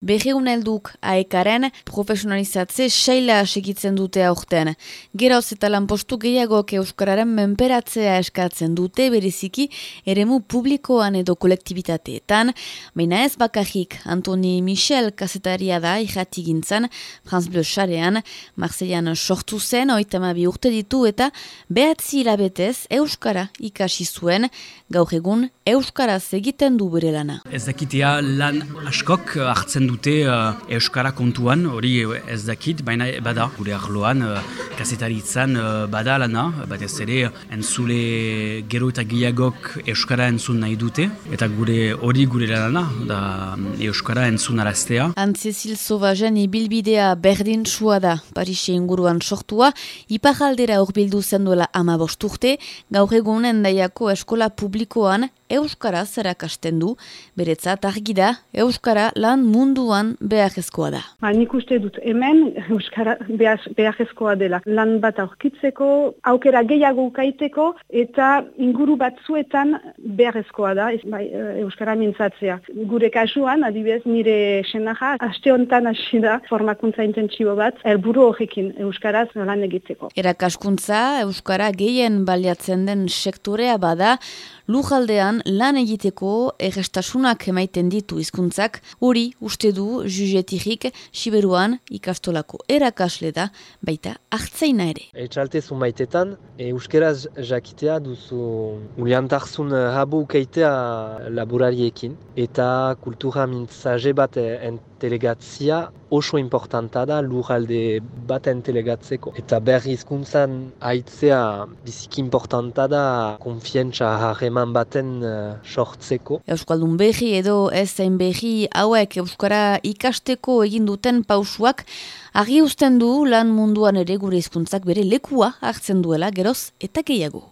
Berreun helduk aekaren profesionalizatze seila segitzen dute aurten. Geroz eta lanpostu gehiagok euskararen menperatzea eskatzen dute bereziki eremu publikoan edo kolektibitateetan. Baina ez bakajik Antoni Michel kasetaria da irrati gintzen, Franz Bleu Xarean, Marseillan sortu zen, oitama bi urte ditu eta behatzi hilabetez euskara ikasi zuen, gaur egun euskaraz egiten du bere lana. Ez dakitea lan askok hartzen dute uh, Euskara kontuan, hori ez dakit, baina bada, gure arloan, uh, kasetaritzan uh, bada lana, bat ez ere, entzule gero eta gehiagok Euskara entzun nahi dute, eta gure hori gure lana, da Euskara entzun araztea. Antzezil Zovazen ibilbidea berdin sua da, Parise inguruan sortua, iparaldera urbildu zenduela ama bosturte, gaur egunen daiako eskola publikoan Euskara zerakasten du, beretzat argi da, Euskara lan munduan beharrezkoa da. Ba, nik uste dut hemen Euskara beharrezkoa dela. Lan bat aurkitzeko, aukera gehiago ukaiteko, eta inguru batzuetan beharrezkoa da, ez, bai, Euskara mintzatzea. Gure kasuan, adibidez, nire senaja, aste honetan hasi da formakuntza intentsibo bat, helburu horrekin Euskaraz lan egiteko. Erakaskuntza, Euskara gehien baliatzen den sektorea bada, lujaldean lan egiteko errestasunak emaiten ditu hizkuntzak hori uste du juzetirik siberuan ikastolako erakasle da baita hartzeina ere. Etxalte zumaitetan, euskeraz jakitea duzu uliantarzun rabu ukeitea laborariekin eta kultura mintzaje bat entelegatzia oso importanta da lurralde bat entelegatzeko. Eta berri hizkuntzan aitzea biziki importanta da konfientza harreman baten uh, sortzeko. Euskaldun berri edo ez zain berri hauek Euskara ikasteko egin duten pausuak argi usten du lan munduan ere gure hizkuntzak bere lekua hartzen duela geroz eta gehiago.